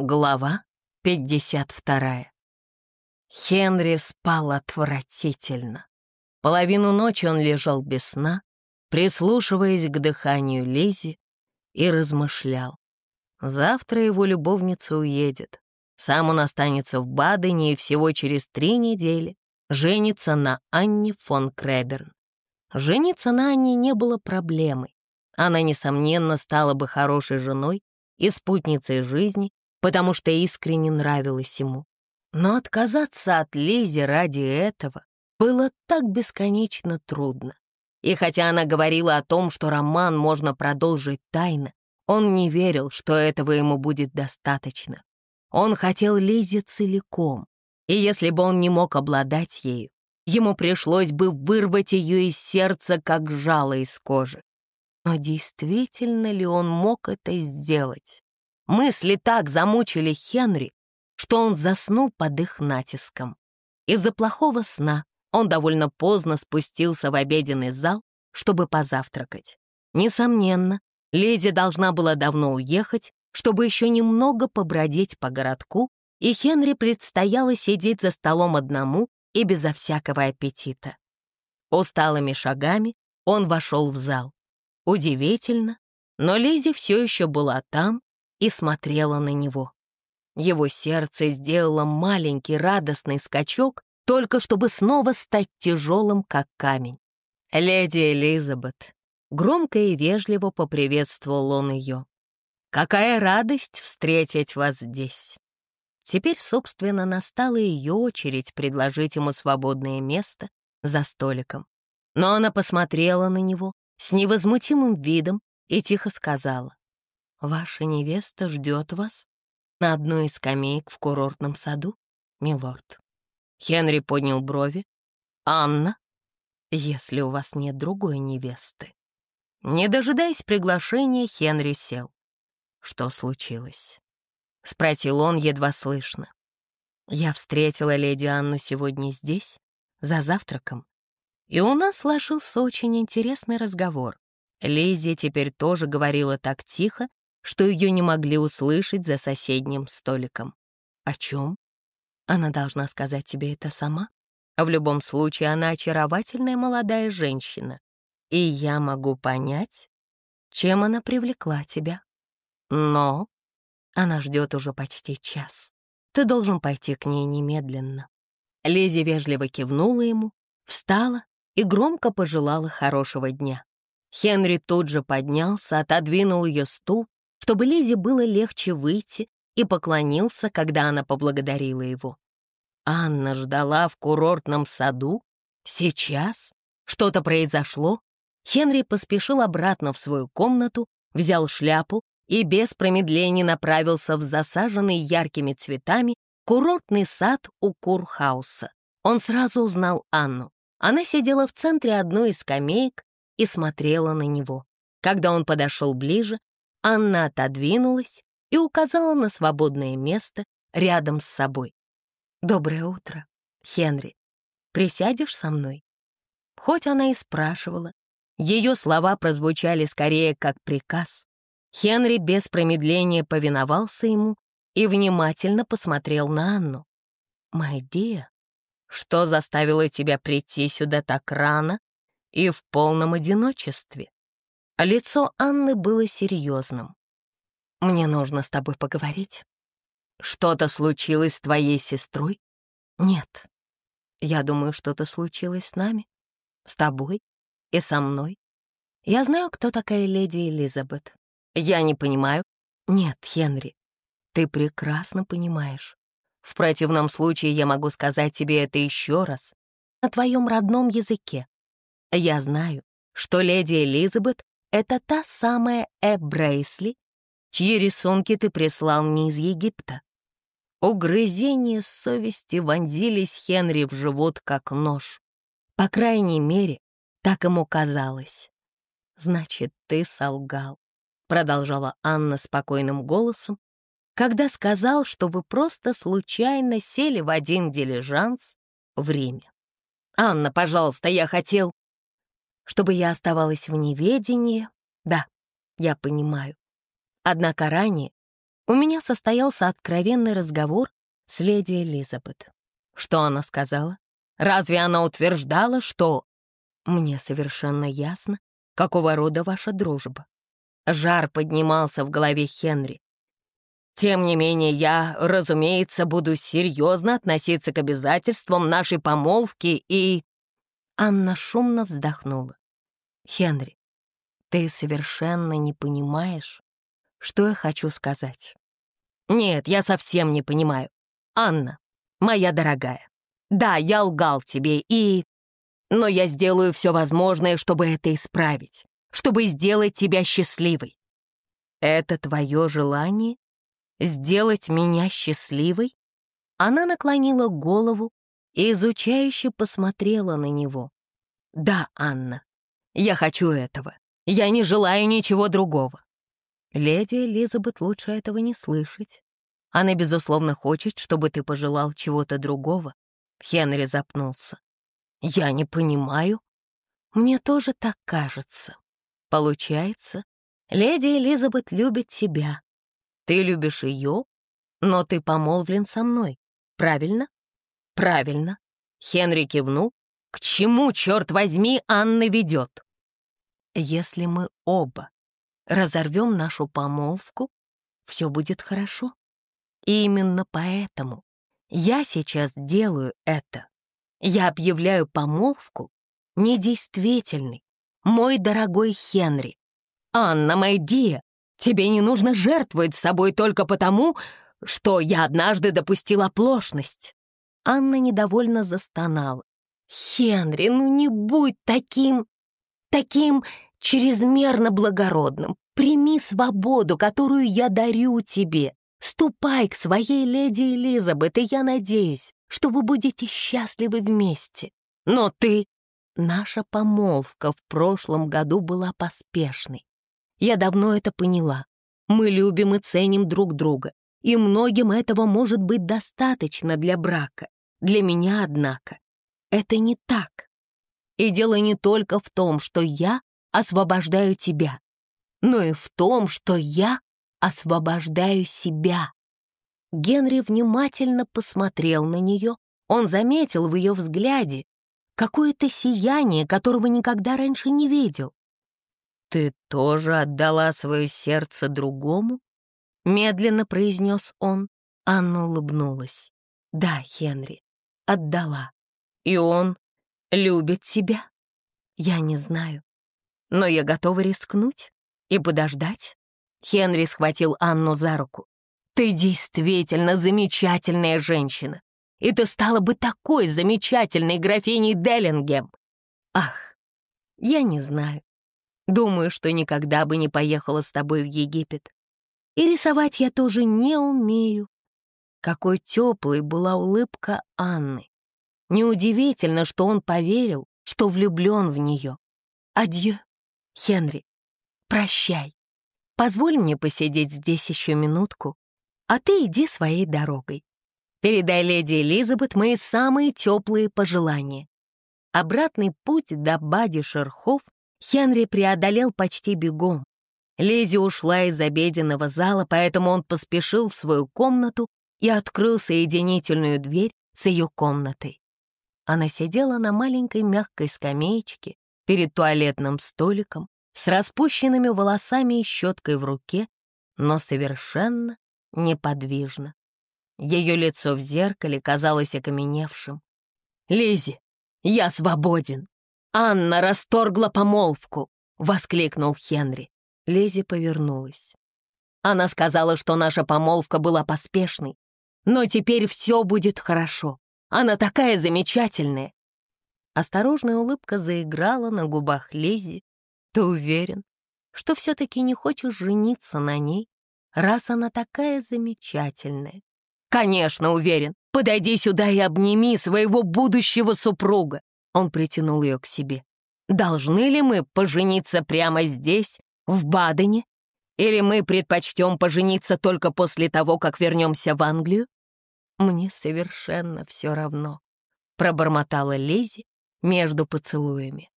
Глава 52. Хенри спал отвратительно. Половину ночи он лежал без сна, прислушиваясь к дыханию Лизи, и размышлял. Завтра его любовница уедет. Сам он останется в Бадене и всего через три недели женится на Анне фон Креберн. Жениться на Анне не было проблемой. Она, несомненно, стала бы хорошей женой и спутницей жизни, потому что искренне нравилась ему. Но отказаться от Лизи ради этого было так бесконечно трудно. И хотя она говорила о том, что роман можно продолжить тайно, он не верил, что этого ему будет достаточно. Он хотел Лизе целиком, и если бы он не мог обладать ею, ему пришлось бы вырвать ее из сердца, как жало из кожи. Но действительно ли он мог это сделать? Мысли так замучили Хенри, что он заснул под их натиском. Из-за плохого сна он довольно поздно спустился в обеденный зал, чтобы позавтракать. Несомненно, Лизи должна была давно уехать, чтобы еще немного побродить по городку, и Хенри предстояло сидеть за столом одному и безо всякого аппетита. Усталыми шагами он вошел в зал. Удивительно, но Лизи все еще была там, и смотрела на него. Его сердце сделало маленький радостный скачок, только чтобы снова стать тяжелым, как камень. «Леди Элизабет», — громко и вежливо поприветствовал он ее. «Какая радость встретить вас здесь!» Теперь, собственно, настала ее очередь предложить ему свободное место за столиком. Но она посмотрела на него с невозмутимым видом и тихо сказала. Ваша невеста ждет вас на одной из скамеек в курортном саду, милорд. Хенри поднял брови. Анна, если у вас нет другой невесты. Не дожидаясь приглашения, Хенри сел. Что случилось? Спросил он едва слышно. Я встретила леди Анну сегодня здесь, за завтраком, и у нас сложился очень интересный разговор. Лиззи теперь тоже говорила так тихо, что ее не могли услышать за соседним столиком. О чем? Она должна сказать тебе это сама. В любом случае, она очаровательная молодая женщина. И я могу понять, чем она привлекла тебя. Но она ждет уже почти час. Ты должен пойти к ней немедленно. Лизи вежливо кивнула ему, встала и громко пожелала хорошего дня. Хенри тут же поднялся, отодвинул ее стул чтобы Лизе было легче выйти, и поклонился, когда она поблагодарила его. Анна ждала в курортном саду? Сейчас? Что-то произошло? Хенри поспешил обратно в свою комнату, взял шляпу и без промедления направился в засаженный яркими цветами курортный сад у Курхауса. Он сразу узнал Анну. Она сидела в центре одной из скамеек и смотрела на него. Когда он подошел ближе, Анна отодвинулась и указала на свободное место рядом с собой. «Доброе утро, Хенри. Присядешь со мной?» Хоть она и спрашивала, ее слова прозвучали скорее как приказ. Хенри без промедления повиновался ему и внимательно посмотрел на Анну. «My dear, что заставило тебя прийти сюда так рано и в полном одиночестве?» А лицо Анны было серьезным. «Мне нужно с тобой поговорить. Что-то случилось с твоей сестрой?» «Нет. Я думаю, что-то случилось с нами, с тобой и со мной. Я знаю, кто такая леди Элизабет. Я не понимаю. Нет, Хенри, ты прекрасно понимаешь. В противном случае я могу сказать тебе это еще раз на твоем родном языке. Я знаю, что леди Элизабет это та самая Эб Брейсли, чьи рисунки ты прислал мне из Египта. Угрызения совести вонзились Хенри в живот, как нож. По крайней мере, так ему казалось. «Значит, ты солгал», — продолжала Анна спокойным голосом, когда сказал, что вы просто случайно сели в один дилижанс в Риме. «Анна, пожалуйста, я хотел...» чтобы я оставалась в неведении. Да, я понимаю. Однако ранее У меня состоялся откровенный разговор с леди Элизабет. Что она сказала? Разве она утверждала, что... Мне совершенно ясно, какого рода ваша дружба. Жар поднимался в голове Хенри. Тем не менее, я, разумеется, буду серьезно относиться к обязательствам нашей помолвки и... Анна шумно вздохнула. «Хенри, ты совершенно не понимаешь, что я хочу сказать». «Нет, я совсем не понимаю. Анна, моя дорогая, да, я лгал тебе и... Но я сделаю все возможное, чтобы это исправить, чтобы сделать тебя счастливой. Это твое желание сделать меня счастливой?» Она наклонила голову и изучающе посмотрела на него. «Да, Анна, я хочу этого. Я не желаю ничего другого». Леди Элизабет лучше этого не слышать. Она, безусловно, хочет, чтобы ты пожелал чего-то другого. Хенри запнулся. «Я не понимаю. Мне тоже так кажется. Получается, леди Элизабет любит тебя, ты любишь ее, но ты помолвлен со мной, правильно? Правильно. Хенри кивнул. К чему, черт возьми, Анна ведет? Если мы оба разорвем нашу помолвку, все будет хорошо. И именно поэтому я сейчас делаю это. Я объявляю помолвку недействительной. Мой дорогой Хенри. Анна, моя Дия, Тебе не нужно жертвовать собой только потому, что я однажды допустила оплошность». Анна недовольно застонала. «Хенри, ну не будь таким... таким чрезмерно благородным. Прими свободу, которую я дарю тебе. Ступай к своей леди Элизабет, и я надеюсь, что вы будете счастливы вместе. Но ты... Наша помолвка в прошлом году была поспешной. Я давно это поняла. Мы любим и ценим друг друга, и многим этого может быть достаточно для брака. Для меня, однако, это не так. И дело не только в том, что я освобождаю тебя, но и в том, что я освобождаю себя. Генри внимательно посмотрел на нее. Он заметил в ее взгляде какое-то сияние, которого никогда раньше не видел. «Ты тоже отдала свое сердце другому?» — медленно произнес он. Анна улыбнулась. «Да, Хенри, отдала. И он любит тебя?» «Я не знаю. Но я готова рискнуть и подождать». Хенри схватил Анну за руку. «Ты действительно замечательная женщина. И ты стала бы такой замечательной графиней Деллингем. Ах, я не знаю. Думаю, что никогда бы не поехала с тобой в Египет. И рисовать я тоже не умею. Какой теплой была улыбка Анны. Неудивительно, что он поверил, что влюблен в нее. Адьё, Хенри, прощай. Позволь мне посидеть здесь еще минутку, а ты иди своей дорогой. Передай леди Элизабет мои самые теплые пожелания. Обратный путь до Бади Шерхов Хенри преодолел почти бегом. Лизи ушла из обеденного зала, поэтому он поспешил в свою комнату и открыл соединительную дверь с ее комнатой. Она сидела на маленькой мягкой скамеечке перед туалетным столиком с распущенными волосами и щеткой в руке, но совершенно неподвижно. Ее лицо в зеркале казалось окаменевшим. Лизи, я свободен!» «Анна расторгла помолвку!» — воскликнул Хенри. Лези повернулась. Она сказала, что наша помолвка была поспешной. Но теперь все будет хорошо. Она такая замечательная. Осторожная улыбка заиграла на губах Лези. Ты уверен, что все-таки не хочешь жениться на ней, раз она такая замечательная? Конечно, уверен. Подойди сюда и обними своего будущего супруга. Он притянул ее к себе. «Должны ли мы пожениться прямо здесь, в Бадене? Или мы предпочтем пожениться только после того, как вернемся в Англию?» «Мне совершенно все равно», — пробормотала Лизи между поцелуями.